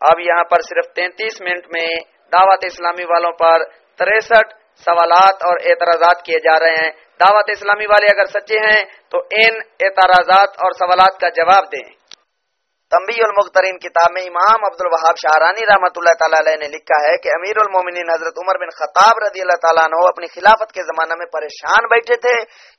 اب یہاں پر صرف تینتیس منٹ میں دعوت اسلامی والوں پر تریسٹھ سوالات اور اعتراضات کیے جا رہے ہیں۔ دعوت اسلامی والے اگر سچے ہیں تو ان اعتراضات اور سوالات کا جواب دیں۔ تمبی المخترین کتاب میں امام عبد الوہاب شاہرانی رحمۃ اللہ تعالی علیہ نے لکھا ہے کہ امیر المومنین حضرت عمر بن خطاب رضی اللہ تعالیٰ عنہ اپنی خلافت کے زمانہ میں پریشان بیٹھے تھے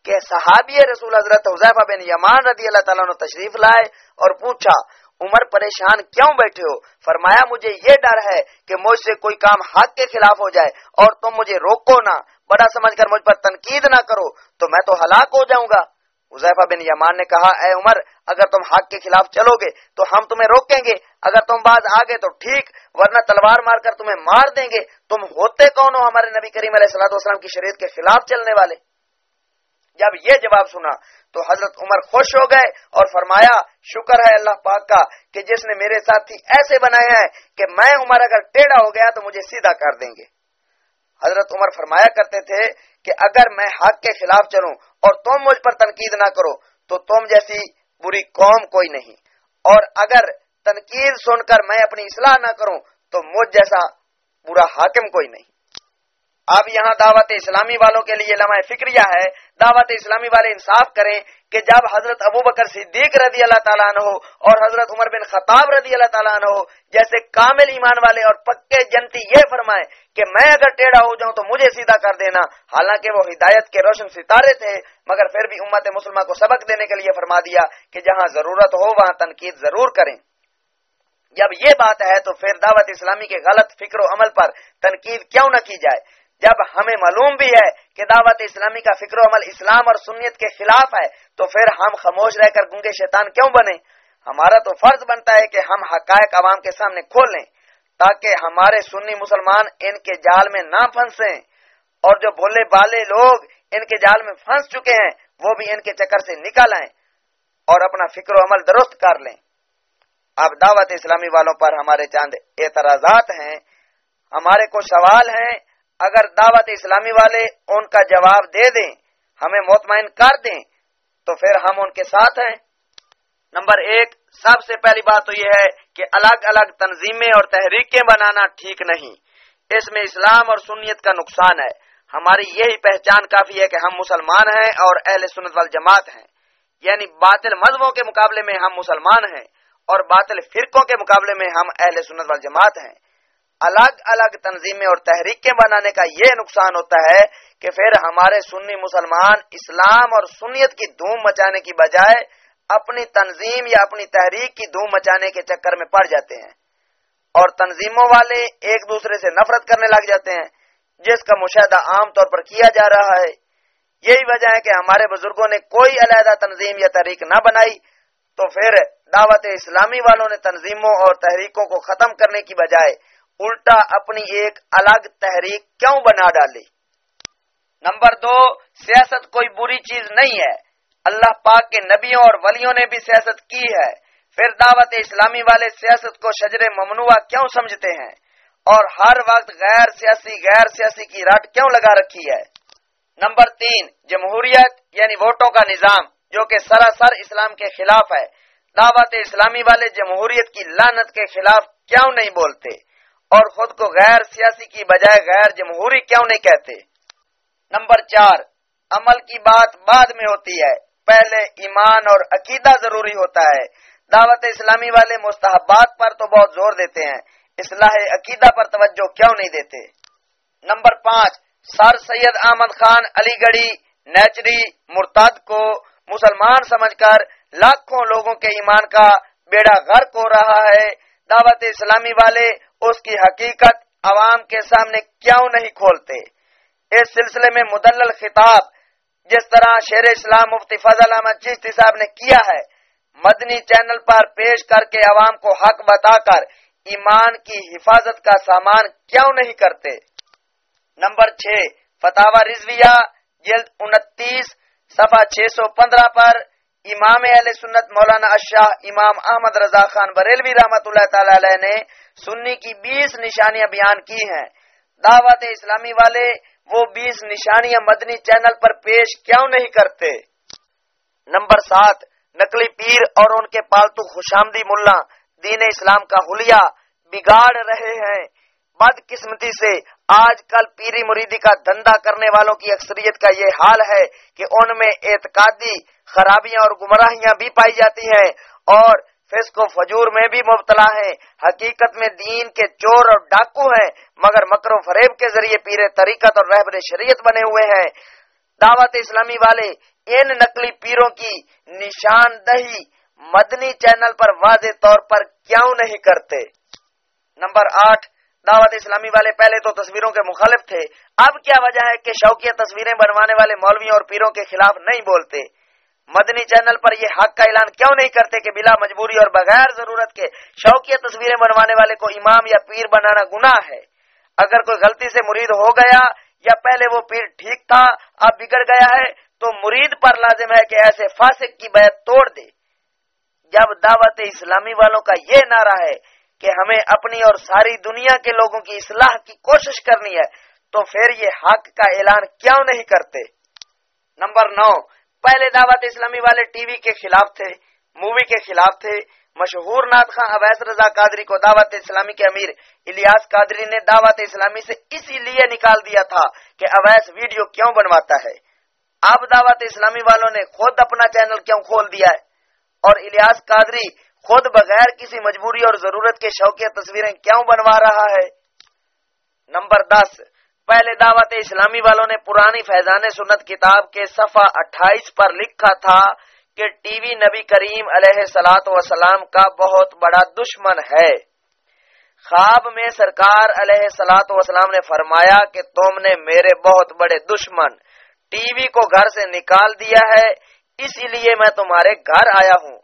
کہ صحابی رسول حضرت حضیفہ بن یمان رضی اللہ تعالیٰ عنہ تشریف لائے اور پوچھا عمر پریشان کیوں بیٹھے ہو؟ فرمایا، مجھے یہ ڈر ہے کہ مجھ سے کوئی کام حق کے خلاف ہو جائے اور تم مجھے روکو نہ۔ بڑا سمجھ کر مجھ پر تنقید نہ کرو، تو میں تو ہلاک ہو جاؤں گا۔ حذیفہ بن یمان نے کہا، اے عمر، اگر تم حق کے خلاف چلو گے تو ہم تمہیں روکیں گے، اگر تم بعض آگے تو ٹھیک، ورنہ تلوار مار کر تمہیں مار دیں گے۔ تم ہوتے کون ہو ہمارے نبی کریم علیہ السلط والسلام کی شریعت کے خلاف چلنے والے؟ جب یہ جواب سنا تو حضرت عمر خوش ہو گئے اور فرمایا، شکر ہے اللہ پاک کا کہ جس نے میرے ساتھی ایسے بنایا ہے کہ میں عمر اگر ٹیڑھا ہو گیا تو مجھے سیدھا کر دیں گے۔ حضرت عمر فرمایا کرتے تھے کہ اگر میں حق کے خلاف چلوں اور تم مجھ پر تنقید نہ کرو تو تم جیسی بری قوم کوئی نہیں۔ اور اگر تنقید سن کر میں اپنی اصلاح نہ کروں تو مجھ جیسا برا حاکم کوئی نہیں۔ اب یہاں دعوت اسلامی والوں کے لیے لمحہ فکریہ ہے۔ دعوت اسلامی والے انصاف کریں کہ جب حضرت ابو بکر صدیق رضی اللہ تعالیٰ عنہ اور حضرت عمر بن خطاب رضی اللہ تعالیٰ عنہ جیسے کامل ایمان والے اور پکے جنتی یہ فرمائے کہ میں اگر ٹیڑھا ہو جاؤں تو مجھے سیدھا کر دینا۔ حالانکہ وہ ہدایت کے روشن ستارے تھے، مگر پھر بھی امت مسلمہ کو سبق دینے کے لیے فرما دیا کہ جہاں ضرورت ہو وہاں تنقید ضرور کریں۔ جب یہ بات ہے تو پھر دعوت اسلامی کے غلط فکر و عمل پر تنقید کیوں نہ کی جائے؟ جب ہمیں معلوم بھی ہے کہ دعوت اسلامی کا فکر و عمل اسلام اور سنیت کے خلاف ہے، تو پھر ہم خاموش رہ کر گنگے شیطان کیوں بنے ہمارا تو فرض بنتا ہے کہ ہم حقائق عوام کے سامنے کھول لیں، تاکہ ہمارے سنی مسلمان ان کے جال میں نہ پھنسیں۔ اور جو بولے بالے لوگ ان کے جال میں پھنس چکے ہیں، وہ بھی ان کے چکر سے نکل آئیں اور اپنا فکر و عمل درست کر لیں۔ اب دعوت اسلامی والوں پر ہمارے چاند اعتراضات ہیں، ہمارے کو سوال ہیں اگر دعوت اسلامی والے ان کا جواب دے دیں، ہمیں مطمئن کر دیں، تو پھر ہم ان کے ساتھ ہیں۔ نمبر ایک، سب سے پہلی بات تو یہ ہے کہ الگ الگ تنظیمیں اور تحریکیں بنانا ٹھیک نہیں۔ اس میں اسلام اور سنیت کا نقصان ہے۔ ہماری یہی پہچان کافی ہے کہ ہم مسلمان ہیں اور اہل سنت وال جماعت ہیں۔ یعنی باطل مذہبوں کے مقابلے میں ہم مسلمان ہیں اور باطل فرقوں کے مقابلے میں ہم اہل سنت وال جماعت ہیں۔ الگ الگ تنظیمیں اور تحریکیں بنانے کا یہ نقصان ہوتا ہے کہ پھر ہمارے سنی مسلمان اسلام اور سنیت کی دھوم مچانے کی بجائے اپنی تنظیم یا اپنی تحریک کی دھوم مچانے کے چکر میں پڑ جاتے ہیں اور تنظیموں والے ایک دوسرے سے نفرت کرنے لگ جاتے ہیں، جس کا مشاہدہ عام طور پر کیا جا رہا ہے۔ یہی وجہ ہے کہ ہمارے بزرگوں نے کوئی علیحدہ تنظیم یا تحریک نہ بنائی، تو پھر دعوت اسلامی والوں نے تنظیموں اور تحریکوں کو ختم کرنے کی بجائے الٹا اپنی ایک الگ تحریک کیوں بنا ڈالی؟ نمبر دو، سیاست کوئی بری چیز نہیں ہے۔ اللہ پاک کے نبیوں اور ولیوں نے بھی سیاست کی ہے۔ پھر دعوت اسلامی والے سیاست کو شجر ممنوع کیوں سمجھتے ہیں؟ اور ہر وقت غیر سیاسی غیر سیاسی کی رٹ کیوں لگا رکھی ہے؟ نمبر تین، جمہوریت یعنی ووٹوں کا نظام، جو کہ سراسر اسلام کے خلاف ہے۔ دعوت اسلامی والے جمہوریت کی لانت کے خلاف کیوں نہیں بولتے؟ اور خود کو غیر سیاسی کی بجائے غیر جمہوری کیوں نہیں کہتے؟ نمبر چار، عمل کی بات بعد میں ہوتی ہے۔ پہلے ایمان اور عقیدہ ضروری ہوتا ہے۔ دعوت اسلامی والے مستحبات پر تو بہت زور دیتے ہیں۔ اصلاح عقیدہ پر توجہ کیوں نہیں دیتے؟ نمبر پانچ، سر سید احمد خان علی گڑھی، نیچری مرتاد کو مسلمان سمجھ کر لاکھوں لوگوں کے ایمان کا بیڑا غرق ہو رہا ہے۔ دعوت اسلامی والے اس کی حقیقت عوام کے سامنے کیوں نہیں کھولتے؟ اس سلسلے میں مدلل خطاب، جس طرح شیر اسلام مفتی فضل احمد چشتی صاحب نے کیا ہے، مدنی چینل پر پیش کر کے عوام کو حق بتا کر ایمان کی حفاظت کا سامان کیوں نہیں کرتے؟ نمبر چھ فتح رضویہ، جلد انتیس، صفحہ چھ سو پندرہ پر امام اہل سنت مولانا اشاہ امام احمد رضا خان بریلوی رحمت اللہ تعالی علیہ نے سنی کی بیس نشانیاں بیان کی ہیں۔ دعوت اسلامی والے وہ بیس نشانیاں مدنی چینل پر پیش کیوں نہیں کرتے؟ نمبر سات، نقلی پیر اور ان کے پالتو خوشامدی ملا، دین اسلام کا حلیہ بگاڑ رہے ہیں۔ بدقسمتی سے آج کل پیری مریدی کا دھندا کرنے والوں کی اکثریت کا یہ حال ہے کہ ان میں اعتقادی خرابیاں اور گمراہیاں بھی پائی جاتی ہیں اور فسق و فجور میں بھی مبتلا ہیں۔ حقیقت میں دین کے چور اور ڈاکو ہیں، مگر مکر و فریب کے ذریعے پیر طریقت اور رہبر شریعت بنے ہوئے ہیں۔ دعوت اسلامی والے ان نقلی پیروں کی نشاندہی مدنی چینل پر واضح طور پر کیوں نہیں کرتے؟ نمبر آٹھ دعوت اسلامی والے پہلے تو تصویروں کے مخالف تھے۔ اب کیا وجہ ہے کہ شوقیہ تصویریں بنوانے والے مولویوں اور پیروں کے خلاف نہیں بولتے؟ مدنی چینل پر یہ حق کا اعلان کیوں نہیں کرتے کہ بلا مجبوری اور بغیر ضرورت کے شوقیہ تصویریں بنوانے والے کو امام یا پیر بنانا گناہ ہے؟ اگر کوئی غلطی سے مرید ہو گیا یا پہلے وہ پیر ٹھیک تھا، اب بگڑ گیا ہے، تو مرید پر لازم ہے کہ ایسے فاسق کی بیعت توڑ دے۔ جب دعوت اسلامی والوں کا یہ نعرہ ہے کہ ہمیں اپنی اور ساری دنیا کے لوگوں کی اصلاح کی کوشش کرنی ہے، تو پھر یہ حق کا اعلان کیوں نہیں کرتے؟ نمبر نو، پہلے دعوت اسلامی والے ٹی وی کے خلاف تھے، مووی کے خلاف تھے۔ مشہور ناد خان اویس رضا قادری کو دعوت اسلامی کے امیر الیاس قادری نے دعوت اسلامی سے اسی لیے نکال دیا تھا کہ اویس ویڈیو کیوں بنواتا ہے۔ اب دعوت اسلامی والوں نے خود اپنا چینل کیوں کھول دیا ہے؟ اور الیاس قادری خود بغیر کسی مجبوری اور ضرورت کے شوقیہ تصویریں کیوں بنوا رہا ہے؟ نمبر دس، پہلے دعوت اسلامی والوں نے پرانی فیضان سنت کتاب کے صفحہ اٹھائیس پر لکھا تھا کہ ٹی وی نبی کریم علیہ سلاۃ وسلام کا بہت بڑا دشمن ہے۔ خواب میں سرکار علیہ سلاۃ وسلام نے فرمایا کہ تم نے میرے بہت بڑے دشمن ٹی وی کو گھر سے نکال دیا ہے اسی لیے میں تمہارے گھر آیا ہوں۔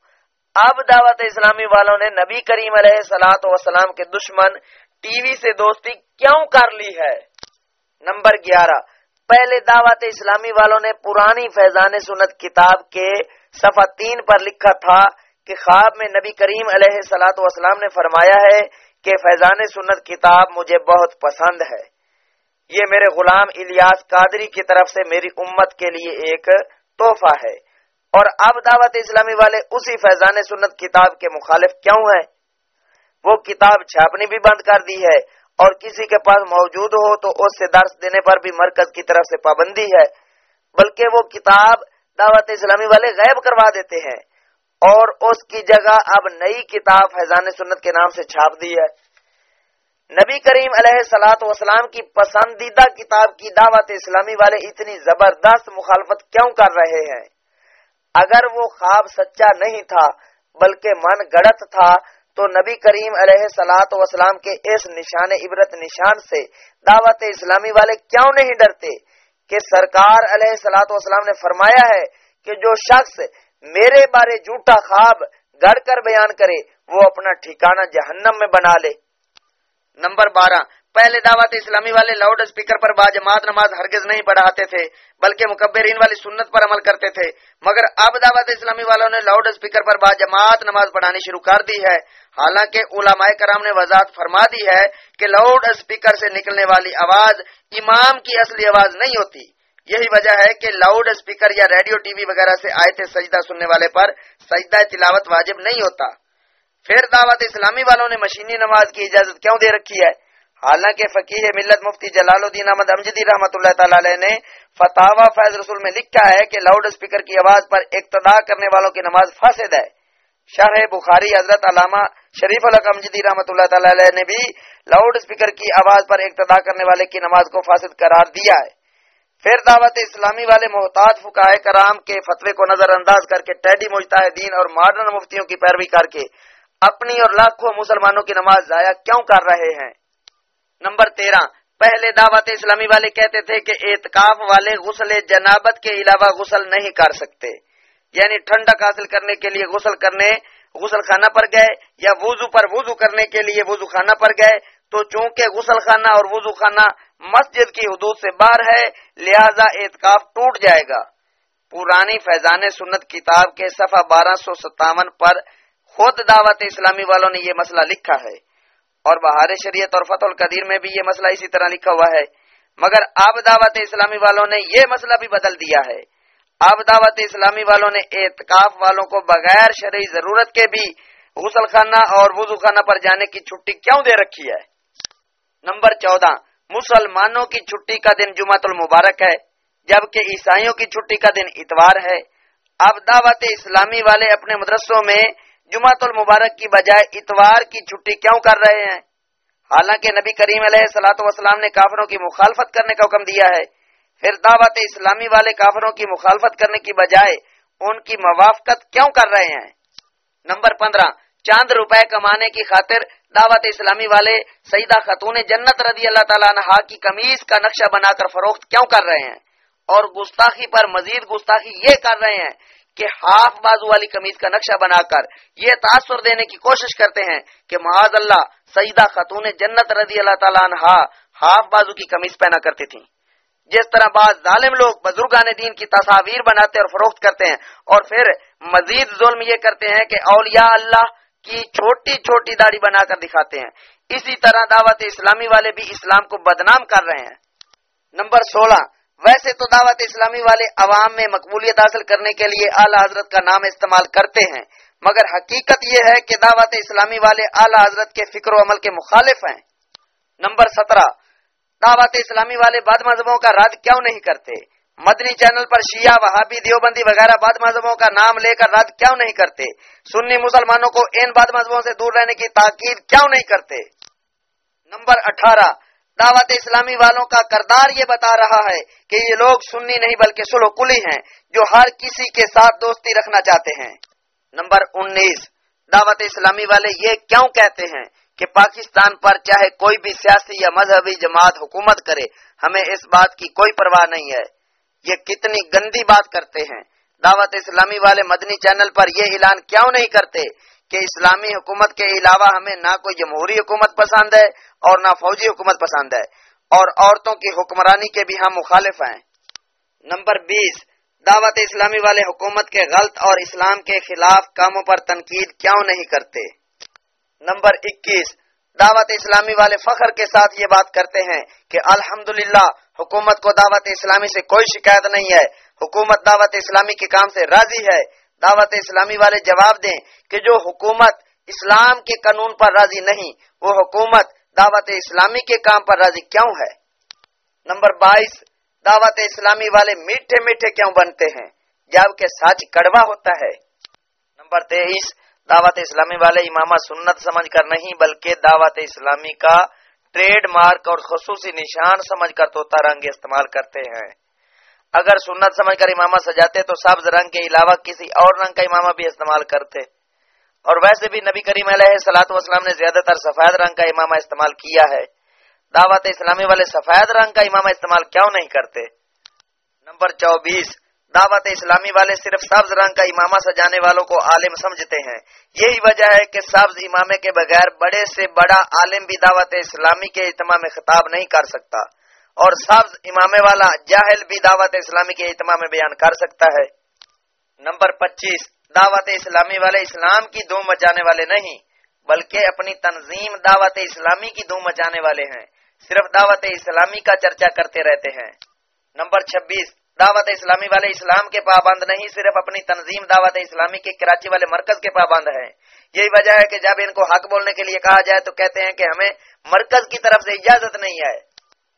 اب دعوت اسلامی والوں نے نبی کریم علیہ سلاۃ وسلام کے دشمن ٹی وی سے دوستی کیوں کر لی ہے؟ نمبر گیارہ، پہلے دعوت اسلامی والوں نے پرانی فیضان سنت کتاب کے صفحہ تین پر لکھا تھا کہ خواب میں نبی کریم علیہ سلاۃ وسلام نے فرمایا ہے کہ فیضان سنت کتاب مجھے بہت پسند ہے۔ یہ میرے غلام الیاس قادری کی طرف سے میری امت کے لیے ایک تحفہ ہے۔ اور اب دعوت اسلامی والے اسی فیضان سنت کتاب کے مخالف کیوں ہیں؟ وہ کتاب چھاپنی بھی بند کر دی ہے اور کسی کے پاس موجود ہو تو اس سے درس دینے پر بھی مرکز کی طرف سے پابندی ہے، بلکہ وہ کتاب دعوت اسلامی والے غائب کروا دیتے ہیں اور اس کی جگہ اب نئی کتاب فیضان سنت کے نام سے چھاپ دی ہے۔ نبی کریم علیہ سلاۃ وسلام کی پسندیدہ کتاب کی دعوت اسلامی والے اتنی زبردست مخالفت کیوں کر رہے ہیں؟ اگر وہ خواب سچا نہیں تھا، بلکہ من گڑت تھا، تو نبی کریم علیہ سلاۃ وسلام کے اس نشان عبرت نشان سے دعوت اسلامی والے کیوں نہیں ڈرتے؟ کہ سرکار علیہ سلاۃ وسلام نے فرمایا ہے کہ جو شخص میرے بارے جھوٹا خواب گڑ کر بیان کرے، وہ اپنا ٹھکانہ جہنم میں بنا لے۔ نمبر بارہ پہلے دعوت اسلامی والے لاؤڈ اسپیکر پر باجماعت نماز ہرگز نہیں پڑھاتے تھے، بلکہ مکبرین والی سنت پر عمل کرتے تھے۔ مگر اب دعوت اسلامی والوں نے لاؤڈ اسپیکر پر باجماعت نماز پڑھانی شروع کر دی ہے۔ حالانکہ علماء کرام نے وضاحت فرما دی ہے کہ لاؤڈ اسپیکر سے نکلنے والی آواز امام کی اصلی آواز نہیں ہوتی۔ یہی وجہ ہے کہ لاؤڈ اسپیکر یا ریڈیو ٹی وی وغیرہ سے آئے تھے سجدہ سننے والے پر سجدہ تلاوت واجب نہیں ہوتا۔ پھر دعوت اسلامی والوں نے مشینی نماز کی اجازت کیوں دے رکھی ہے؟ حالانکہ فقیر ملت مفتی جلال الدین احمد امجدی رحمۃ اللہ تعالی علیہ نے فتح فیض رسول میں لکھا ہے کہ لاؤڈ اسپیکر کی آواز پر اقتدا کرنے والوں کی نماز فاسد ہے۔ شاہ بخاری حضرت علامہ شریف الق رحمۃ اللہ تعالی علیہ نے بھی لاؤڈ اسپیکر کی آواز پر اقتدا کرنے والے کی نماز کو فاسد قرار دیا ہے۔ پھر دعوت اسلامی والے محتاط فکاہ کرام کے فتوے کو نظر انداز کر کے ٹیڈی مجتاہدین اور ماڈرن مفتیوں کی پیروی کر کے اپنی اور لاکھوں مسلمانوں کی نماز ضائع کیوں کر رہے ہیں؟ نمبر تیرہ، پہلے دعوت اسلامی والے کہتے تھے کہ اعتکاف والے غسل جنابت کے علاوہ غسل نہیں کر سکتے۔ یعنی ٹھنڈک حاصل کرنے کے لیے غسل کرنے، غسل خانہ پر گئے یا وضو پر وضو کرنے کے لیے وضو خانہ پر گئے۔ تو چونکہ غسل خانہ اور وضو خانہ مسجد کی حدود سے باہر ہے، لہذا اعتکاف ٹوٹ جائے گا۔ پرانی فیضان سنت کتاب کے صفحہ بارہ سو ستاون پر خود دعوت اسلامی والوں نے یہ مسئلہ لکھا ہے۔ اور بہار شریعت اور فتح القدیر میں بھی یہ مسئلہ اسی طرح لکھا ہوا ہے۔ مگر اب دعوت اسلامی والوں نے یہ مسئلہ بھی بدل دیا ہے۔ اب دعوت اسلامی والوں نے اعتکاف والوں کو بغیر شرعی ضرورت کے بھی غسل خانہ اور وضو خانہ پر جانے کی چھٹی کیوں دے رکھی ہے؟ نمبر چودہ، مسلمانوں کی چھٹی کا دن جمعت المبارک ہے، جبکہ عیسائیوں کی چھٹی کا دن اتوار ہے۔ اب دعوت اسلامی والے اپنے مدرسوں میں جمعت المبارک کی بجائے اتوار کی چھٹی کیوں کر رہے ہیں؟ حالانکہ نبی کریم علیہ سلاۃ وسلام نے کافروں کی مخالفت کرنے کا حکم دیا ہے۔ پھر دعوت اسلامی والے کافروں کی مخالفت کرنے کی بجائے ان کی موافقت کیوں کر رہے ہیں؟ نمبر پندرہ، چاند روپے کمانے کی خاطر دعوت اسلامی والے سیدہ خاتون جنت رضی اللہ تعالیٰ عنہ کی کمیز کا نقشہ بنا کر فروخت کیوں کر رہے ہیں؟ اور گستاخی پر مزید گستاخی یہ کر رہے ہیں کہ ہاف بازو والی کمیز کا نقشہ بنا کر یہ تاثر دینے کی کوشش کرتے ہیں کہ معاذ اللہ سیدہ خاتون جنت رضی اللہ تعالیٰ عنہ ہاف بازو کی کمیز پہنا کرتی تھی جس طرح بعض ظالم لوگ بزرگان دین کی تصاویر بناتے اور فروخت کرتے ہیں اور پھر مزید ظلم یہ کرتے ہیں کہ اولیاء اللہ کی چھوٹی چھوٹی داڑھی بنا کر دکھاتے ہیں۔ اسی طرح دعوت اسلامی والے بھی اسلام کو بدنام کر رہے ہیں۔ نمبر سولہ ویسے تو دعوت اسلامی والے عوام میں مقبولیت حاصل کرنے کے لیے اعلی حضرت کا نام استعمال کرتے ہیں، مگر حقیقت یہ ہے کہ دعوت اسلامی والے اعلی حضرت کے فکر و عمل کے مخالف ہیں۔ نمبر سترہ، دعوت اسلامی والے بد مذہبوں کا رد کیوں نہیں کرتے؟ مدنی چینل پر شیعہ، وہابی، دیوبندی وغیرہ بد مذہبوں کا نام لے کر رد کیوں نہیں کرتے؟ سنی مسلمانوں کو ان بد مذہبوں سے دور رہنے کی تاکید کیوں نہیں کرتے؟ نمبر اٹھارہ دعوت اسلامی والوں کا کردار یہ بتا رہا ہے کہ یہ لوگ سنی نہیں بلکہ سلو کلی ہیں جو ہر کسی کے ساتھ دوستی رکھنا چاہتے ہیں۔ نمبر انیس، دعوت اسلامی والے یہ کیوں کہتے ہیں کہ پاکستان پر چاہے کوئی بھی سیاسی یا مذہبی جماعت حکومت کرے، ہمیں اس بات کی کوئی پرواہ نہیں ہے۔ یہ کتنی گندی بات کرتے ہیں۔ دعوت اسلامی والے مدنی چینل پر یہ اعلان کیوں نہیں کرتے کہ اسلامی حکومت کے علاوہ ہمیں نہ کوئی جمہوری حکومت پسند ہے اور نہ فوجی حکومت پسند ہے اور عورتوں کی حکمرانی کے بھی ہم مخالف ہیں۔ نمبر بیس، دعوت اسلامی والے حکومت کے غلط اور اسلام کے خلاف کاموں پر تنقید کیوں نہیں کرتے؟ نمبر اکیس، دعوت اسلامی والے فخر کے ساتھ یہ بات کرتے ہیں کہ الحمدللہ، حکومت کو دعوت اسلامی سے کوئی شکایت نہیں ہے۔ حکومت دعوت اسلامی کے کام سے راضی ہے۔ دعوت اسلامی والے جواب دیں کہ جو حکومت اسلام کے قانون پر راضی نہیں، وہ حکومت دعوت اسلامی کے کام پر راضی کیوں ہے؟ نمبر بائیس، دعوت اسلامی والے میٹھے میٹھے کیوں بنتے ہیں؟ جبکہ سچ کڑوا ہوتا ہے۔ نمبر تیئیس، دعوت اسلامی والے امامہ سنت سمجھ کر نہیں، بلکہ دعوت اسلامی کا ٹریڈ مارک اور خصوصی نشان سمجھ کر توتا رنگ استعمال کرتے ہیں۔ اگر سنت سمجھ کر امامہ سجاتے تو سبز رنگ کے علاوہ کسی اور رنگ کا امامہ بھی استعمال کرتے۔ اور ویسے بھی نبی کریم علیہ سلاۃ وسلام نے زیادہ تر سفید رنگ کا امامہ استعمال کیا ہے۔ دعوت اسلامی والے سفید رنگ کا امامہ استعمال کیوں نہیں کرتے؟ نمبر چوبیس، دعوت اسلامی والے صرف سبز رنگ کا امامہ سجانے والوں کو عالم سمجھتے ہیں۔ یہی وجہ ہے کہ سبز امامے کے بغیر بڑے سے بڑا عالم بھی دعوت اسلامی کے اہتمام میں خطاب نہیں کر سکتا۔ اور سبز امامے والا جاہل بھی دعوت اسلامی کے اہتمام میں بیان کر سکتا ہے۔ نمبر پچیس، دعوت اسلامی والے اسلام کی دھوم مچانے والے نہیں، بلکہ اپنی تنظیم دعوت اسلامی کی دھوم مچانے والے ہیں۔ صرف دعوت اسلامی کا چرچا کرتے رہتے ہیں۔ نمبر چھبیس، دعوت اسلامی والے اسلام کے پابند نہیں، صرف اپنی تنظیم دعوت اسلامی کے کراچی والے مرکز کے پابند ہیں۔ یہی وجہ ہے کہ جب ان کو حق بولنے کے لیے کہا جائے تو کہتے ہیں کہ ہمیں مرکز کی طرف سے اجازت نہیں ہے۔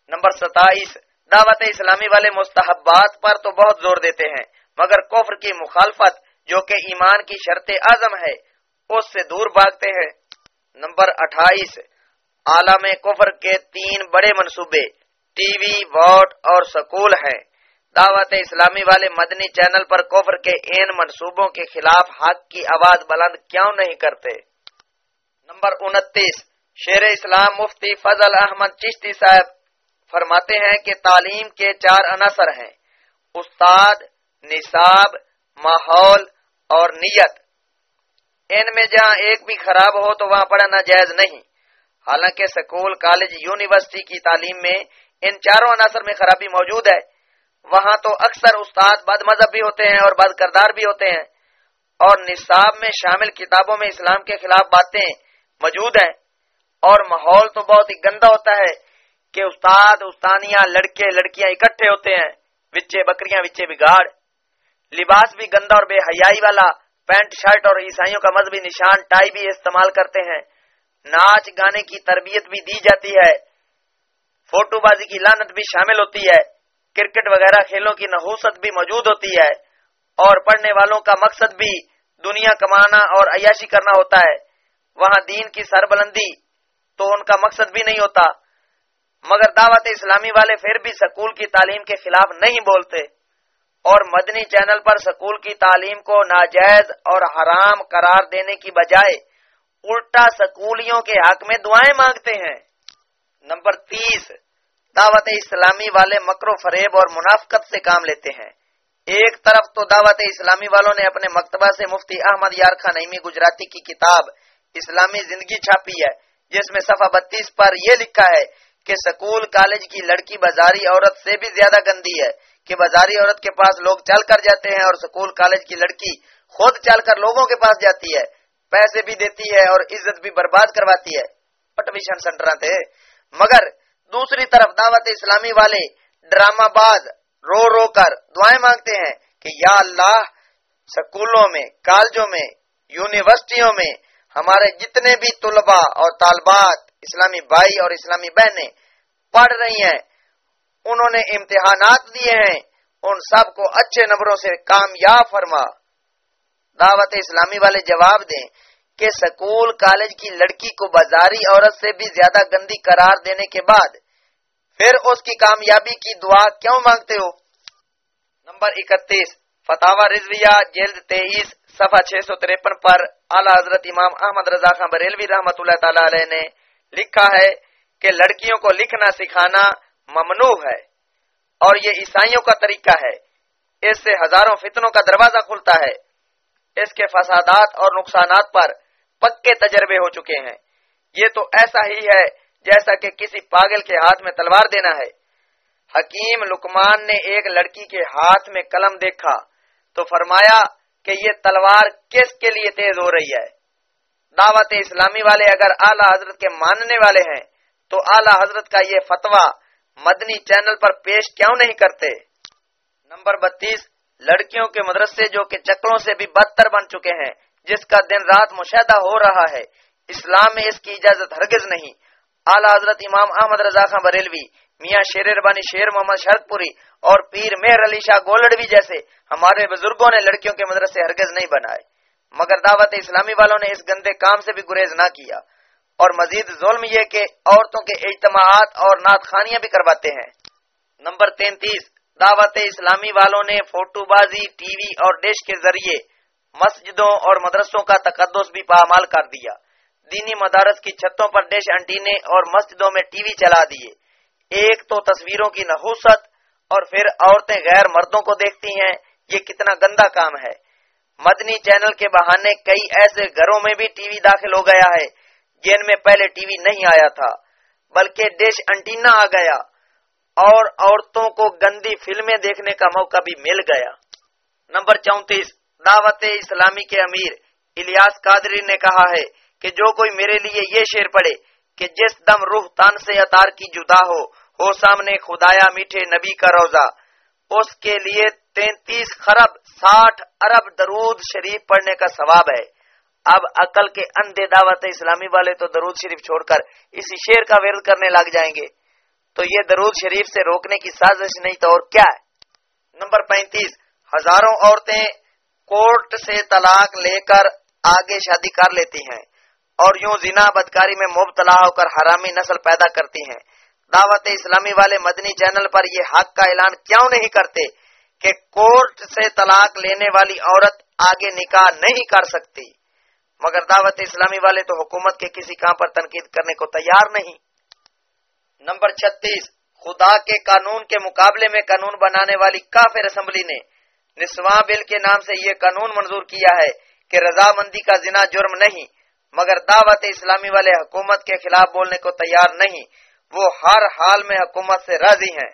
نمبر ستائیس، دعوت اسلامی والے مستحبات پر تو بہت زور دیتے ہیں، مگر کفر کی مخالفت جو کہ ایمان کی شرط اعظم ہے، اس سے دور بھاگتے ہیں۔ نمبر اٹھائیس، عالم کفر کے تین بڑے منصوبے، ٹی وی، واٹ اور سکول ہیں۔ دعوت اسلامی والے مدنی چینل پر کفر کے ان منصوبوں کے خلاف حق کی آواز بلند کیوں نہیں کرتے؟ نمبر انتیس، شیر اسلام مفتی فضل احمد چشتی صاحب فرماتے ہیں کہ تعلیم کے چار عناصر ہیں استاد، نصاب، ماحول اور نیت۔ ان میں جہاں ایک بھی خراب ہو تو وہاں پڑھنا جائز نہیں۔ حالانکہ سکول، کالج، یونیورسٹی کی تعلیم میں ان چاروں عناصر میں خرابی موجود ہے۔ وہاں تو اکثر استاد بد مذہب بھی ہوتے ہیں اور بد کردار بھی ہوتے ہیں۔ اور نصاب میں شامل کتابوں میں اسلام کے خلاف باتیں موجود ہیں۔ اور ماحول تو بہت ہی گندا ہوتا ہے۔ کہ استاد، استانیاں، لڑکے، لڑکیاں اکٹھے ہوتے ہیں، وچے بکریاں، وچے بگاڑ۔ لباس بھی گندا اور بے حیائی والا، پینٹ، شرٹ اور عیسائیوں کا مذہبی نشان، ٹائی بھی استعمال کرتے ہیں۔ ناچ گانے کی تربیت بھی دی جاتی ہے۔ فوٹو بازی کی لانت بھی شامل ہوتی ہے۔ کرکٹ وغیرہ کھیلوں کی نحوست بھی موجود ہوتی ہے۔ اور پڑھنے والوں کا مقصد بھی دنیا کمانا اور عیاشی کرنا ہوتا ہے۔ وہاں دین کی سربلندی تو ان کا مقصد بھی نہیں ہوتا۔ مگر دعوت اسلامی والے پھر بھی سکول کی تعلیم کے خلاف نہیں بولتے اور مدنی چینل پر سکول کی تعلیم کو ناجائز اور حرام قرار دینے کی بجائے الٹا سکولیوں کے حق میں دعائیں مانگتے ہیں۔ نمبر تیس، دعوت اسلامی والے مکر و فریب اور منافقت سے کام لیتے ہیں۔ ایک طرف تو دعوت اسلامی والوں نے اپنے مکتبہ سے مفتی احمد یار خان نئی گجراتی کی کتاب اسلامی زندگی چھاپی ہے، جس میں صفحہ بتیس پر یہ لکھا ہے کہ سکول کالج کی لڑکی بازاری عورت سے بھی زیادہ گندی ہے، کہ بازاری عورت کے پاس لوگ چل کر جاتے ہیں اور سکول کالج کی لڑکی خود چل کر لوگوں کے پاس جاتی ہے، پیسے بھی دیتی ہے اور عزت بھی برباد کرواتی ہے۔ پٹویشن سینٹر تھے مگر دوسری طرف دعوت اسلامی والے ڈرامہ باز رو رو کر دعائیں مانگتے ہیں کہ یا اللہ، سکولوں میں، کالجوں میں، یونیورسٹیوں میں ہمارے جتنے بھی طلباء اور طالبات اسلامی بھائی اور اسلامی بہنیں پڑھ رہی ہیں، انہوں نے امتحانات دیے ہیں، ان سب کو اچھے نمبروں سے کامیاب فرما۔ دعوت اسلامی والے جواب دیں کہ سکول کالج کی لڑکی کو بازاری عورت سے بھی زیادہ گندی قرار دینے کے بعد پھر اس کی کامیابی کی دعا کیوں مانگتے ہو؟ نمبر اکتیس فتح رضویہ، جلد تیئیس، صفحہ چھ سو تریپن پر اعلی حضرت امام احمد رضا خان بریلوی رحمت اللہ تعالی علیہ نے لکھا ہے کہ لڑکیوں کو لکھنا سکھانا ممنوع ہے اور یہ عیسائیوں کا طریقہ ہے۔ اس سے ہزاروں فتنوں کا دروازہ کھلتا ہے۔ اس کے فسادات اور نقصانات پر پکے تجربے ہو چکے ہیں۔ یہ تو ایسا ہی ہے جیسا کہ کسی پاگل کے ہاتھ میں تلوار دینا ہے۔ حکیم لکمان نے ایک لڑکی کے ہاتھ میں قلم دیکھا تو فرمایا کہ یہ تلوار کس کے لیے تیز ہو رہی ہے؟ دعوت اسلامی والے اگر اعلی حضرت کے ماننے والے ہیں، تو اعلی حضرت کا یہ فتوا مدنی چینل پر پیش کیوں نہیں کرتے؟ نمبر بتیس، لڑکیوں کے مدرسے جو کہ چکروں سے بھی بدتر بن چکے ہیں، جس کا دن رات مشاہدہ ہو رہا ہے، اسلام میں اس کی اجازت ہرگز نہیں۔ اعلی حضرت امام احمد رضا خان بریلوی، میاں شیر ربانی، شیر محمد شرد پوری اور پیر مہر علی شاہ گولڈوی جیسے ہمارے بزرگوں نے لڑکیوں کے مدرسے ہرگز نہیں بنائے۔ مگر دعوت اسلامی والوں نے اس گندے کام سے بھی گریز نہ کیا۔ اور مزید ظلم یہ کہ عورتوں کے اجتماعات اور نعت خانیاں بھی کرواتے ہیں۔ نمبر تینتیس، دعوت اسلامی والوں نے فوٹو بازی، ٹی وی اور ڈش کے ذریعے مسجدوں اور مدرسوں کا تقدس بھی پامال کر دیا۔ دینی مدارس کی چھتوں پر ڈش انٹینے اور مسجدوں میں ٹی وی چلا دیے۔ ایک تو تصویروں کی نحوست اور پھر عورتیں غیر مردوں کو دیکھتی ہیں۔ یہ کتنا گندا کام ہے۔ مدنی چینل کے بہانے کئی ایسے گھروں میں بھی ٹی وی داخل ہو گیا ہے، جن میں پہلے ٹی وی نہیں آیا تھا، بلکہ ڈش انٹینا آ گیا اور عورتوں کو گندی فلمیں دیکھنے کا موقع بھی مل گیا۔ نمبر چونتیس، دعوت اسلامی کے امیر الیاس قادری نے کہا ہے کہ جو کوئی میرے لیے یہ شیر پڑے کہ جس دم روح تن سے اتار کی جدا ہو ہو سامنے خدایا میٹھے نبی کا روزہ، اس کے لیے تینتیس خرب ساٹھ ارب درود شریف پڑھنے کا ثواب ہے۔ اب عقل کے اندھے دعوت اسلامی والے تو درود شریف چھوڑ کر اسی شیر کا ورد کرنے لگ جائیں گے۔ تو یہ درود شریف سے روکنے کی سازش نہیں تو اور کیا ہے؟ نمبر پینتیس، ہزاروں عورتیں کورٹ سے طلاق لے کر آگے شادی کر لیتی ہیں اور یوں زنا بدکاری میں مبتلا ہو کر حرامی نسل پیدا کرتی ہیں۔ دعوت اسلامی والے مدنی چینل پر یہ حق کا اعلان کیوں نہیں کرتے؟ کہ کورٹ سے طلاق لینے والی عورت آگے نکاح نہیں کر سکتی۔ مگر دعوت اسلامی والے تو حکومت کے کسی کام پر تنقید کرنے کو تیار نہیں۔ نمبر چھتیس، خدا کے قانون کے مقابلے میں قانون بنانے والی کافر اسمبلی نے نسواں بل کے نام سے یہ قانون منظور کیا ہے کہ رضامندی کا زنا جرم نہیں، مگر دعوت اسلامی والے حکومت کے خلاف بولنے کو تیار نہیں۔ وہ ہر حال میں حکومت سے راضی ہیں۔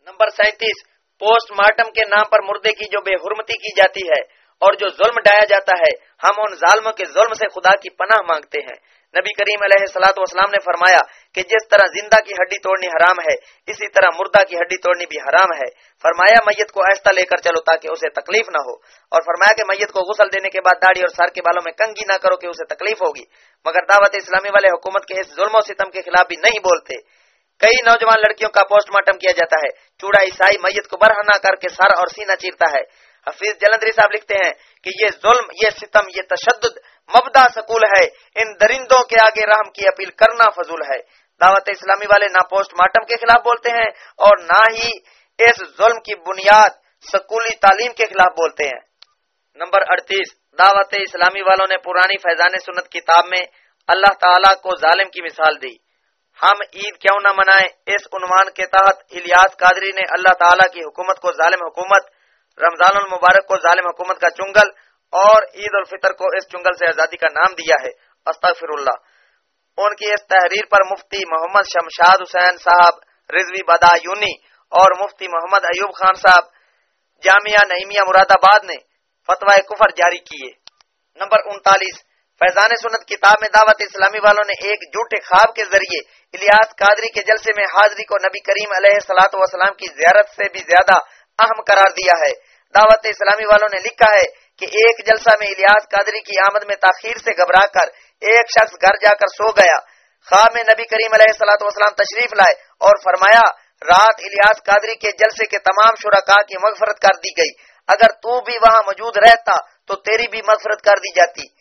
نمبر سینتیس پوسٹ مارٹم کے نام پر مردے کی جو بے حرمتی کی جاتی ہے اور جو ظلم ڈایا جاتا ہے، ہم ان ظالموں کے ظلم سے خدا کی پناہ مانگتے ہیں۔ نبی کریم علیہ سلاۃ وسلام نے فرمایا کہ جس طرح زندہ کی ہڈی توڑنی حرام ہے، اسی طرح مردہ کی ہڈی توڑنی بھی حرام ہے۔ فرمایا، میت کو ایسا لے کر چلو تاکہ اسے تکلیف نہ ہو۔ اور فرمایا کہ میت کو غسل دینے کے بعد داڑھی اور سر کے بالوں میں کنگی نہ کرو کہ اسے تکلیف ہوگی۔ مگر دعوت اسلامی والے حکومت کے اس ظلم و ستم کے خلاف بھی نہیں بولتے۔ کئی نوجوان لڑکیوں کا پوسٹ مارٹم کیا جاتا ہے۔ چوڑا عیسائی میت کو برہنا کر کے سر اور سینہ چیرتا ہے۔ حفیظ جلندری صاحب لکھتے ہیں کہ یہ ظلم، یہ ستم، یہ تشدد مبدا سکول ہے۔ ان درندوں کے آگے رحم کی اپیل کرنا فضول ہے۔ دعوت اسلامی والے نہ پوسٹ مارٹم کے خلاف بولتے ہیں اور نہ ہی اس ظلم کی بنیاد سکولی تعلیم کے خلاف بولتے ہیں۔ نمبر اڑتیس، دعوت اسلامی والوں نے پرانی فیضان سنت کتاب میں اللہ تعالی کو ظالم کی مثال دی۔ ہم عید کیوں نہ منائیں؟ اس عنوان کے تحت الیاس قادری نے اللہ تعالیٰ کی حکومت کو ظالم حکومت، رمضان المبارک کو ظالم حکومت کا چنگل اور عید الفطر کو اس چنگل سے آزادی کا نام دیا ہے۔ استغفر اللہ ان کی اس تحریر پر مفتی محمد شمشاد حسین صاحب، رضوی بدا یونی اور مفتی محمد ایوب خان صاحب، جامعہ نعیمیہ مراد آباد نے فتوی کفر جاری کیے۔ نمبر انتالیس۔ فیضان سنت کتاب میں دعوت اسلامی والوں نے ایک جھوٹے خواب کے ذریعے الیاس قادری کے جلسے میں حاضری کو نبی کریم علیہ سلاۃ وسلام کی زیارت سے بھی زیادہ اہم قرار دیا ہے۔ دعوت اسلامی والوں نے لکھا ہے کہ ایک جلسہ میں الیاس قادری کی آمد میں تاخیر سے گھبرا کر ایک شخص گھر جا کر سو گیا۔ خواب میں نبی کریم علیہ سلاۃ وسلام تشریف لائے اور فرمایا، رات الیاس قادری کے جلسے کے تمام شرکا کی مغفرت کر دی گئی۔ اگر تو بھی وہاں موجود رہتا تو تیری بھی مغفرت کر دی جاتی۔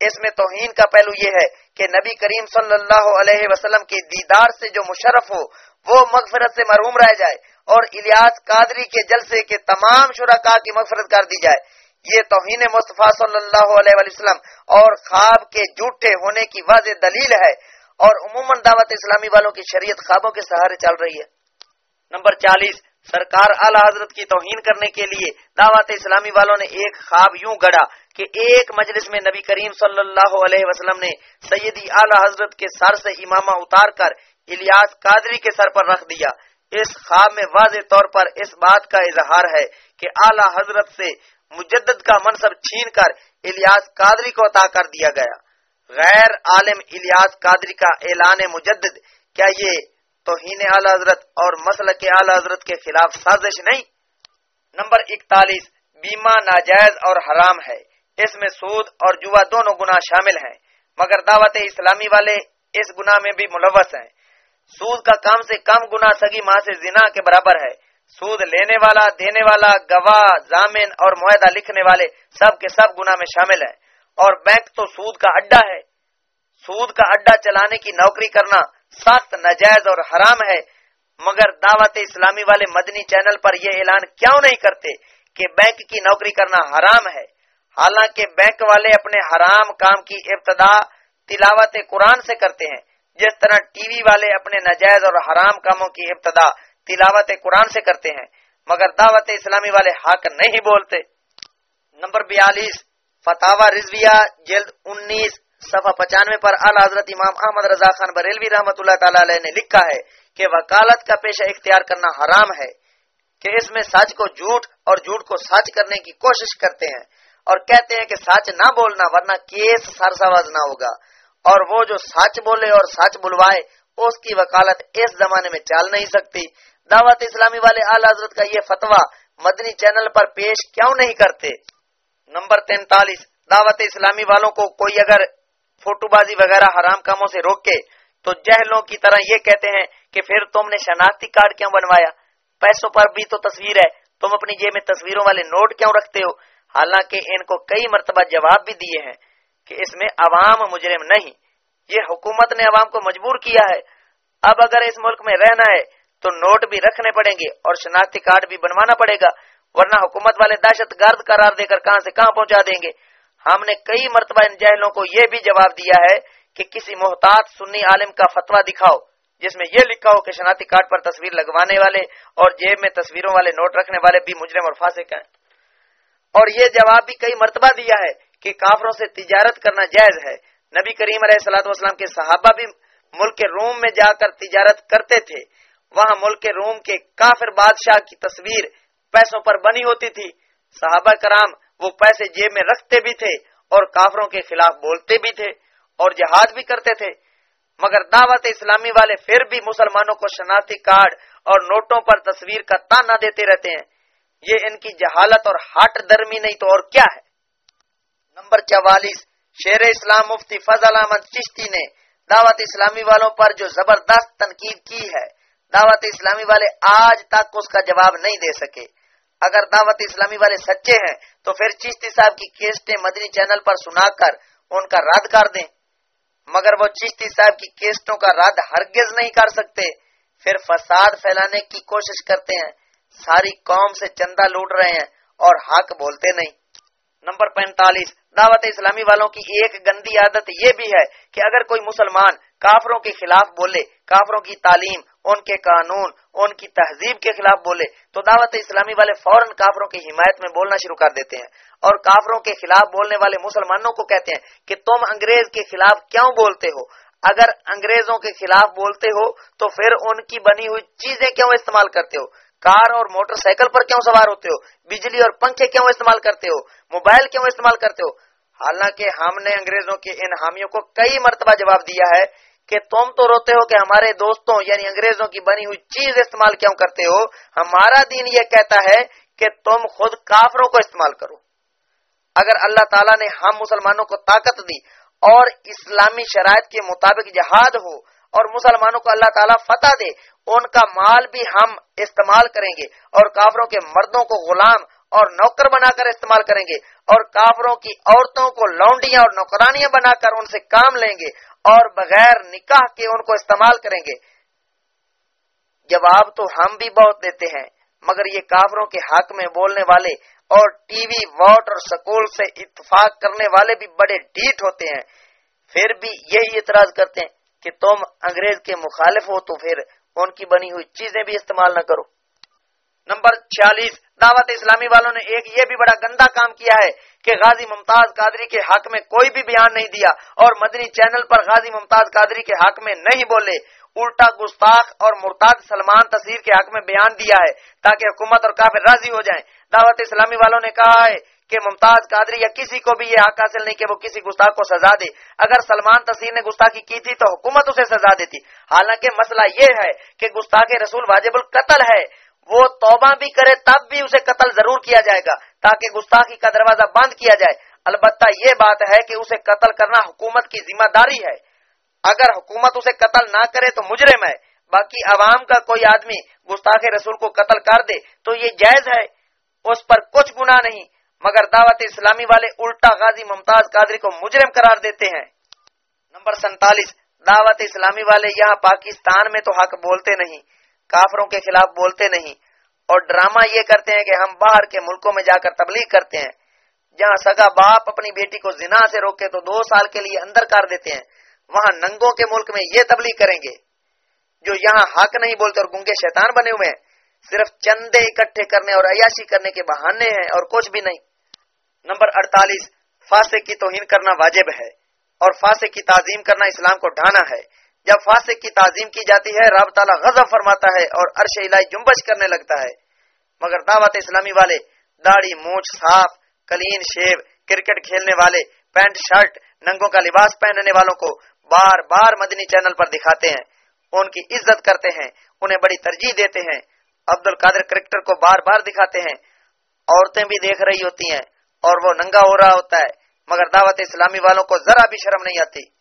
اس میں توہین کا پہلو یہ ہے کہ نبی کریم صلی اللہ علیہ وسلم کے دیدار سے جو مشرف ہو، وہ مغفرت سے محروم رہ جائے اور الیاس قادری کے جلسے کے تمام شرکا کی مغفرت کر دی جائے۔ یہ توہین مصطفیٰ صلی اللہ علیہ وسلم اور خواب کے جھوٹے ہونے کی واضح دلیل ہے اور عموماً دعوت اسلامی والوں کی شریعت خوابوں کے سہارے چل رہی ہے۔ نمبر چالیس، سرکار اعلی حضرت کی توہین کرنے کے لیے دعوت اسلامی والوں نے ایک خواب یوں گڑا کہ ایک مجلس میں نبی کریم صلی اللہ علیہ وسلم نے سیدی اعلی حضرت کے سر سے امامہ اتار کر الیاس قادری کے سر پر رکھ دیا۔ اس خواب میں واضح طور پر اس بات کا اظہار ہے کہ اعلی حضرت سے مجدد کا منصب چھین کر الیاس قادری کو عطا کر دیا گیا۔ غیر عالم الیاس قادری کا اعلان مجدد، کیا یہ توہین اعلی حضرت اور مسل کے اعلی حضرت کے خلاف سازش نہیں؟ نمبر اکتالیس، بیمہ ناجائز اور حرام ہے۔ اس میں سود اور جوا دونوں گنا شامل ہیں، مگر دعوت اسلامی والے اس گنا میں بھی ملوث ہیں۔ سود کا کم سے کم گنا سگی ماں سے زنا کے برابر ہے۔ سود لینے والا، دینے والا، گواہ زامن اور معاہدہ لکھنے والے سب کے سب گنا میں شامل ہیں۔ اور بینک تو سود کا اڈا ہے۔ سود کا اڈا چلانے کی نوکری کرنا سخت نجائز اور حرام ہے۔ مگر دعوت اسلامی والے مدنی چینل پر یہ اعلان کیوں نہیں کرتے کہ بینک کی نوکری کرنا حرام ہے؟ حالانکہ بینک والے اپنے حرام کام کی ابتدا تلاوت قرآن سے کرتے ہیں۔ جس طرح ٹی وی والے اپنے نجائز اور حرام کاموں کی ابتدا تلاوت قرآن سے کرتے ہیں، مگر دعوت اسلامی والے حق نہیں بولتے۔ نمبر بیالیس فتح رضویہ، جلد انیس، صفحہ پچانوے پر حضرت امام احمد رضا خان بریلوی رحمۃ اللہ تعالی علیہ نے لکھا ہے کہ وکالت کا پیشہ اختیار کرنا حرام ہے، کہ اس میں سچ کو جھوٹ اور جھوٹ کو سچ کرنے کی کوشش کرتے ہیں۔ اور کہتے ہیں کہ سچ نہ بولنا ورنہ کیس سرسواز نہ ہوگا۔ اور وہ جو سچ بولے اور سچ بلوائے، اس کی وکالت اس زمانے میں چل نہیں سکتی۔ دعوت اسلامی والے اعلی حضرت کا یہ فتویٰ مدنی چینل پر پیش کیوں نہیں کرتے؟ نمبر تینتالیس، دعوت اسلامی والوں کو کوئی اگر فوٹو بازی وغیرہ حرام کاموں سے روک کے تو جہلوں کی طرح یہ کہتے ہیں کہ پھر تم نے شناختی کارڈ کیوں بنوایا؟ پیسوں پر بھی تو تصویر ہے، تم اپنی جیب میں تصویروں والے نوٹ کیوں رکھتے ہو؟ حالانکہ ان کو کئی مرتبہ جواب بھی دیے ہیں کہ اس میں عوام مجرم نہیں۔ یہ حکومت نے عوام کو مجبور کیا ہے۔ اب اگر اس ملک میں رہنا ہے تو نوٹ بھی رکھنے پڑیں گے اور شناختی کارڈ بھی بنوانا پڑے گا، ورنہ حکومت والے دہشت گرد قرار دے کر کہاں سے کہاں پہنچا دیں گے۔ ہم نے کئی مرتبہ ان جہلوں کو یہ بھی جواب دیا ہے کہ کسی محتاط سنی عالم کا فتوا دکھاؤ، جس میں یہ لکھا ہو کہ شناختی کارڈ پر تصویر لگوانے والے اور جیب میں تصویروں والے نوٹ رکھنے والے بھی مجرم اور فاسق ہیں۔ اور یہ جواب بھی کئی مرتبہ دیا ہے کہ کافروں سے تجارت کرنا جائز ہے۔ نبی کریم علیہ السلاۃ والسلام کے صحابہ بھی ملک روم میں جا کر تجارت کرتے تھے۔ وہاں ملک روم کے کافر بادشاہ کی تصویر پیسوں پر بنی ہوتی تھی۔ صحابہ کرام وہ پیسے جیب میں رکھتے بھی تھے اور کافروں کے خلاف بولتے بھی تھے اور جہاد بھی کرتے تھے۔ مگر دعوت اسلامی والے پھر بھی مسلمانوں کو شناختی کارڈ اور نوٹوں پر تصویر کا تانا دیتے رہتے ہیں۔ یہ ان کی جہالت اور ہاٹ درمی نہیں تو اور کیا ہے؟ نمبر چوالیس، شیر اسلام مفتی فضل احمد چشتی نے دعوت اسلامی والوں پر جو زبردست تنقید کی ہے، دعوت اسلامی والے آج تک اس کا جواب نہیں دے سکے۔ اگر دعوت اسلامی والے سچے ہیں، تو پھر چشتی صاحب کی کیسٹیں مدنی چینل پر سنا کر ان کا رد کر دیں۔ مگر وہ چشتی صاحب کی کیسٹوں کا رد ہرگز نہیں کر سکتے۔ پھر فساد پھیلانے کی کوشش کرتے ہیں۔ ساری قوم سے چندہ لوٹ رہے ہیں اور حق بولتے نہیں۔ نمبر پینتالیس، دعوت اسلامی والوں کی ایک گندی عادت یہ بھی ہے کہ اگر کوئی مسلمان کافروں کے خلاف بولے، کافروں کی تعلیم، ان کے قانون، ان کی تہذیب کے خلاف بولے، تو دعوت اسلامی والے فوراً کافروں کی حمایت میں بولنا شروع کر دیتے ہیں۔ اور کافروں کے خلاف بولنے والے مسلمانوں کو کہتے ہیں کہ تم انگریز کے خلاف کیوں بولتے ہو؟ اگر انگریزوں کے خلاف بولتے ہو تو پھر ان کی بنی ہوئی چیزیں کیوں استعمال کرتے ہو؟ کار اور موٹر سائیکل پر کیوں سوار ہوتے ہو؟ بجلی اور پنکھے کیوں استعمال کرتے ہو؟ موبائل کیوں استعمال کرتے ہو؟ حالانکہ ہم نے انگریزوں کے ان حامیوں کو کئی مرتبہ جواب دیا ہے کہ تم تو روتے ہو کہ ہمارے دوستوں یعنی انگریزوں کی بنی ہوئی چیز استعمال کیوں کرتے ہو؟ ہمارا دین یہ کہتا ہے کہ تم خود کافروں کو استعمال کرو۔ اگر اللہ تعالیٰ نے ہم مسلمانوں کو طاقت دی اور اسلامی شرائط کے مطابق جہاد ہو اور مسلمانوں کو اللہ تعالیٰ فتح دے ان کا مال بھی ہم استعمال کریں گے اور کافروں کے مردوں کو غلام اور نوکر بنا کر استعمال کریں گے اور کافروں کی عورتوں کو لونڈیاں اور نوکرانیاں بنا کر ان سے کام لیں گے اور بغیر نکاح کے ان کو استعمال کریں گے۔ جواب تو ہم بھی بہت دیتے ہیں، مگر یہ کافروں کے حق میں بولنے والے اور ٹی وی واٹ اور سکول سے اتفاق کرنے والے بھی بڑے ڈیٹ ہوتے ہیں۔ پھر بھی یہی اعتراض کرتے ہیں کہ تم انگریز کے مخالف ہو تو پھر ان کی بنی ہوئی چیزیں بھی استعمال نہ کرو۔ نمبر چھیالیس، دعوت اسلامی والوں نے ایک یہ بھی بڑا گندا کام کیا ہے کہ غازی ممتاز قادری کے حق میں کوئی بھی بیان نہیں دیا اور مدنی چینل پر غازی ممتاز قادری کے حق میں نہیں بولے۔ الٹا گستاخ اور مرتاد سلمان تصویر کے حق میں بیان دیا ہے تاکہ حکومت اور کافر راضی ہو جائیں۔ دعوت اسلامی والوں نے کہا ہے کہ ممتاز قادری یا کسی کو بھی یہ حق حاصل نہیں کہ وہ کسی گستاخ کو سزا دے۔ اگر سلمان تصویر نے گستاخی کی تھی تو حکومت اسے سزا دیتی۔ حالانکہ مسئلہ یہ ہے کہ گستاخ رسول واجب القتل ہے۔ وہ توبہ بھی کرے تب بھی اسے قتل ضرور کیا جائے گا تاکہ گستاخی کا دروازہ بند کیا جائے۔ البتہ یہ بات ہے کہ اسے قتل کرنا حکومت کی ذمہ داری ہے۔ اگر حکومت اسے قتل نہ کرے تو مجرم ہے۔ باقی عوام کا کوئی آدمی گستاخ رسول کو قتل کر دے تو یہ جائز ہے۔ اس پر کچھ گنا نہیں۔ مگر دعوت اسلامی والے الٹا غازی ممتاز قادری کو مجرم قرار دیتے ہیں۔ نمبر سینتالیس دعوت اسلامی والے یہاں پاکستان میں تو حق بولتے نہیں، کافروں کے خلاف بولتے نہیں۔ اور ڈرامہ یہ کرتے ہیں کہ ہم باہر کے ملکوں میں جا کر تبلیغ کرتے ہیں۔ جہاں سگا باپ اپنی بیٹی کو زنا سے روکے تو دو سال کے لیے اندر کر دیتے ہیں۔ وہاں ننگوں کے ملک میں یہ تبلیغ کریں گے۔ جو یہاں حق نہیں بولتے اور گنگے شیطان بنے ہوئے ہیں، صرف چندے اکٹھے کرنے اور عیاشی کرنے کے بہانے ہیں اور کچھ بھی نہیں۔ نمبر اڑتالیس، فاسق کی توہین کرنا واجب ہے اور فاسق کی تعظیم کرنا اسلام کو ڈھانا ہے۔ جب فاسق کی تعظیم کی جاتی ہے، رب تعالیٰ غضب فرماتا ہے اور عرش الہی جنبش کرنے لگتا ہے۔ مگر دعوت اسلامی والے، داڑھی، مونچھ صاف کلین شیو کرکٹ کھیلنے والے، پینٹ، شرٹ، ننگوں کا لباس پہننے والوں کو بار بار مدنی چینل پر دکھاتے ہیں۔ ان کی عزت کرتے ہیں، انہیں بڑی ترجیح دیتے ہیں۔ عبد القادر کرکٹر کو بار بار دکھاتے ہیں۔ عورتیں بھی دیکھ رہی ہوتی ہیں۔ اور وہ ننگا ہو رہا ہوتا ہے، مگر دعوت اسلامی والوں کو ذرا بھی شرم نہیں آتی۔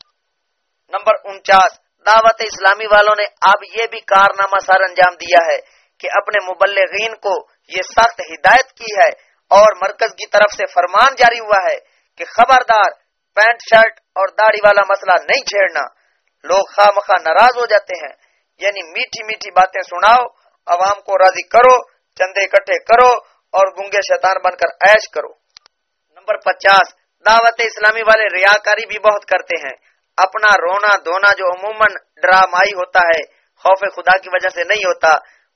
نمبر انچاس، دعوت اسلامی والوں نے اب یہ بھی کارنامہ سر انجام دیا ہے کہ اپنے مبلغین کو یہ سخت ہدایت کی ہے اور مرکز کی طرف سے فرمان جاری ہوا ہے کہ خبردار، پینٹ شرٹ اور داڑھی والا مسئلہ نہیں چھیڑنا۔ لوگ خواہ مخواہ ناراض ہو جاتے ہیں۔ یعنی میٹھی میٹھی باتیں سناؤ، عوام کو راضی کرو، چندے اکٹھے کرو اور گنگے شیطان بن کر عیش کرو۔ نمبر پچاس دعوت اسلامی والے ریاکاری بھی بہت کرتے ہیں۔ اپنا رونا دھونا جو عموماً ڈرامائی ہوتا ہے، خوف خدا کی وجہ سے نہیں ہوتا،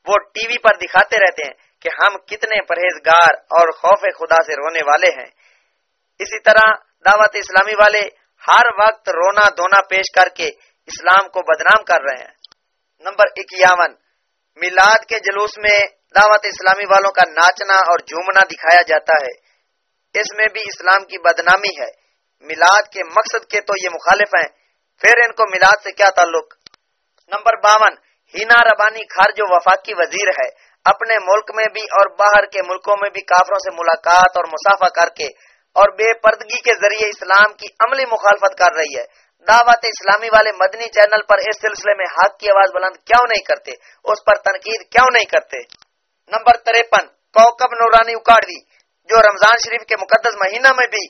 وہ ٹی وی پر دکھاتے رہتے ہیں کہ ہم کتنے پرہیزگار اور خوف خدا سے رونے والے ہیں۔ اسی طرح دعوت اسلامی والے ہر وقت رونا دھونا پیش کر کے اسلام کو بدنام کر رہے ہیں۔ نمبر اکیاون، میلاد کے جلوس میں دعوت اسلامی والوں کا ناچنا اور جھومنا دکھایا جاتا ہے۔ اس میں بھی اسلام کی بدنامی ہے۔ میلاد کے مقصد کے تو یہ مخالف ہیں۔ پھر ان کو میلاد سے کیا تعلق؟ نمبر باون، ہینا ربانی خار جو وفاقی وزیر ہے، اپنے ملک میں بھی اور باہر کے ملکوں میں بھی کافروں سے ملاقات اور مسافہ کر کے اور بے پردگی کے ذریعے اسلام کی عملی مخالفت کر رہی ہے۔ دعوت اسلامی والے مدنی چینل پر اس سلسلے میں حق کی آواز بلند کیوں نہیں کرتے؟ اس پر تنقید کیوں نہیں کرتے؟ نمبر تریپن، کوکب نورانی اکاڑوی جو رمضان شریف کے مقدس مہینہ میں بھی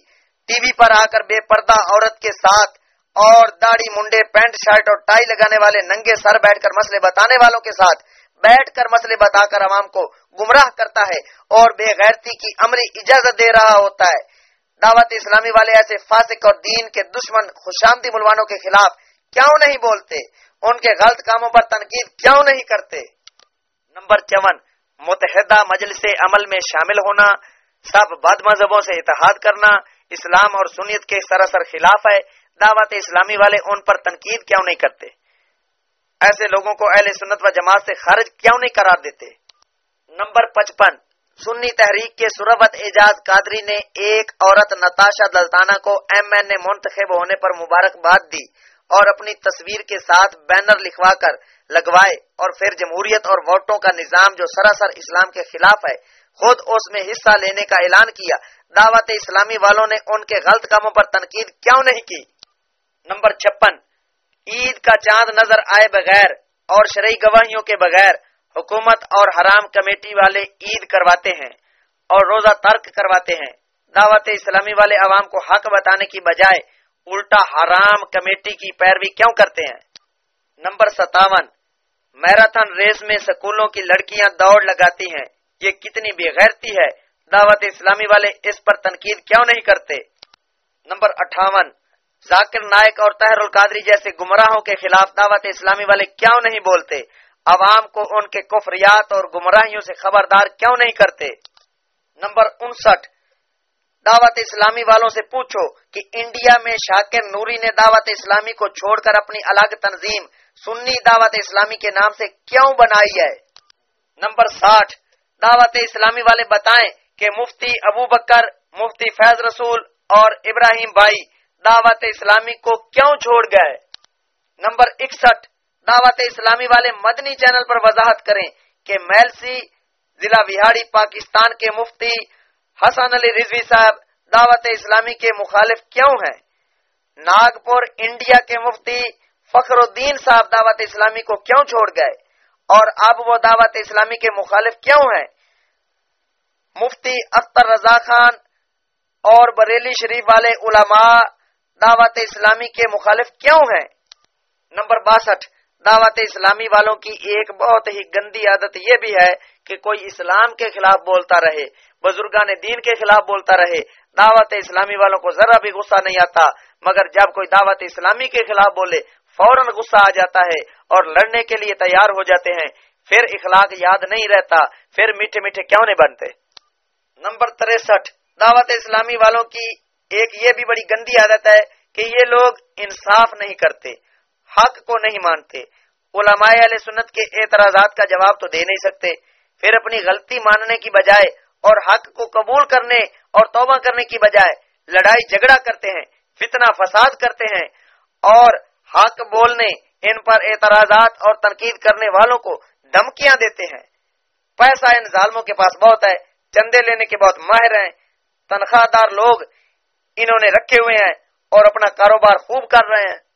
ٹی وی پر آ کر بے پردہ عورت کے ساتھ اور داڑھی، منڈے، پینٹ، شرٹ اور ٹائی لگانے والے ننگے سر بیٹھ کر مسئلے بتانے والوں کے ساتھ بیٹھ کر مسئلے بتا کر عوام کو گمراہ کرتا ہے اور بے غیرتی کی عمری اجازت دے رہا ہوتا ہے۔ دعوت اسلامی والے ایسے فاسق اور دین کے دشمن خوشامدی ملوانوں کے خلاف کیوں نہیں بولتے؟ ان کے غلط کاموں پر تنقید کیوں نہیں کرتے؟ نمبر چون، متحدہ مجلس عمل میں شامل ہونا سب بد مذہبوں سے اتحاد کرنا اسلام اور سنیت کے سراسر خلاف ہے، دعوت اسلامی والے ان پر تنقید کیوں نہیں کرتے؟ ایسے لوگوں کو اہل سنت و جماعت سے خارج کیوں نہیں قرار دیتے؟ نمبر پچپن، سنی تحریک کے سربت اعجاز قادری نے ایک عورت نتاشا دلتانہ کو ایم این اے منتخب ہونے پر مبارکباد دی اور اپنی تصویر کے ساتھ بینر لکھوا کر لگوائے اور پھر جمہوریت اور ووٹوں کا نظام جو سراسر اسلام کے خلاف ہے خود اس میں حصہ لینے کا اعلان کیا۔ دعوت اسلامی والوں نے ان کے غلط کاموں پر تنقید کیوں نہیں کی؟ نمبر چھپن۔ عید کا چاند نظر آئے بغیر اور شرعی گواہیوں کے بغیر حکومت اور حرام کمیٹی والے عید کرواتے ہیں اور روزہ ترک کرواتے ہیں۔ دعوت اسلامی والے عوام کو حق بتانے کی بجائے الٹا حرام کمیٹی کی پیروی کیوں کرتے ہیں؟ نمبر ستاون۔ میراتھن ریس میں سکولوں کی لڑکیاں دوڑ لگاتی ہیں۔ یہ کتنی بے غیرتی ہے، دعوت اسلامی والے اس پر تنقید کیوں نہیں کرتے؟ نمبر اٹھاون، ذاکر نائک اور تہر القادری جیسے گمراہوں کے خلاف دعوت اسلامی والے کیوں نہیں بولتے؟ عوام کو ان کے کفریات اور گمراہیوں سے خبردار کیوں نہیں کرتے؟ نمبر انسٹھ، دعوت اسلامی والوں سے پوچھو کہ انڈیا میں شاکر نوری نے دعوت اسلامی کو چھوڑ کر اپنی الگ تنظیم سنی دعوت اسلامی کے نام سے کیوں بنائی ہے؟ نمبر ساٹھ دعوت اسلامی والے بتائیں کہ مفتی ابو بکر، مفتی فیض رسول اور ابراہیم بھائی دعوت اسلامی کو کیوں چھوڑ گئے؟ نمبر اکسٹھ، دعوت اسلامی والے مدنی چینل پر وضاحت کریں کہ میلسی ضلع بہاڑی، پاکستان کے مفتی حسن علی رضوی صاحب دعوت اسلامی کے مخالف کیوں ہیں؟ ناگپور، انڈیا کے مفتی فخر الدین صاحب دعوت اسلامی کو کیوں چھوڑ گئے؟ اور اب وہ دعوت اسلامی کے مخالف کیوں ہیں؟ مفتی اختر رضا خان اور بریلی شریف والے علماء دعوت اسلامی کے مخالف کیوں ہیں؟ نمبر باسٹھ، دعوت اسلامی والوں کی ایک بہت ہی گندی عادت یہ بھی ہے کہ کوئی اسلام کے خلاف بولتا رہے، بزرگان دین کے خلاف بولتا رہے، دعوت اسلامی والوں کو ذرا بھی غصہ نہیں آتا، مگر جب کوئی دعوت اسلامی کے خلاف بولے فوراً غصہ آ جاتا ہے اور لڑنے کے لیے تیار ہو جاتے ہیں۔ پھر اخلاق یاد نہیں رہتا۔ پھر میٹھے میٹھے کیوں نہیں بنتے؟ نمبر تریسٹھ، دعوت اسلامی والوں کی ایک یہ بھی بڑی گندی عادت ہے کہ یہ لوگ انصاف نہیں کرتے، حق کو نہیں مانتے۔ علماء علیہ سنت کے اعتراضات کا جواب تو دے نہیں سکتے۔ پھر اپنی غلطی ماننے کی بجائے اور حق کو قبول کرنے اور توبہ کرنے کی بجائے لڑائی جھگڑا کرتے ہیں، فتنہ فساد کرتے ہیں اور حق بولنے، ان پر اعتراضات اور تنقید کرنے والوں کو دھمکیاں دیتے ہیں۔ پیسہ ان ظالموں کے پاس بہت ہے، چندے لینے کے بہت ماہر ہیں۔ تنخواہ دار لوگ انہوں نے رکھے ہوئے ہیں اور اپنا کاروبار خوب کر رہے ہیں۔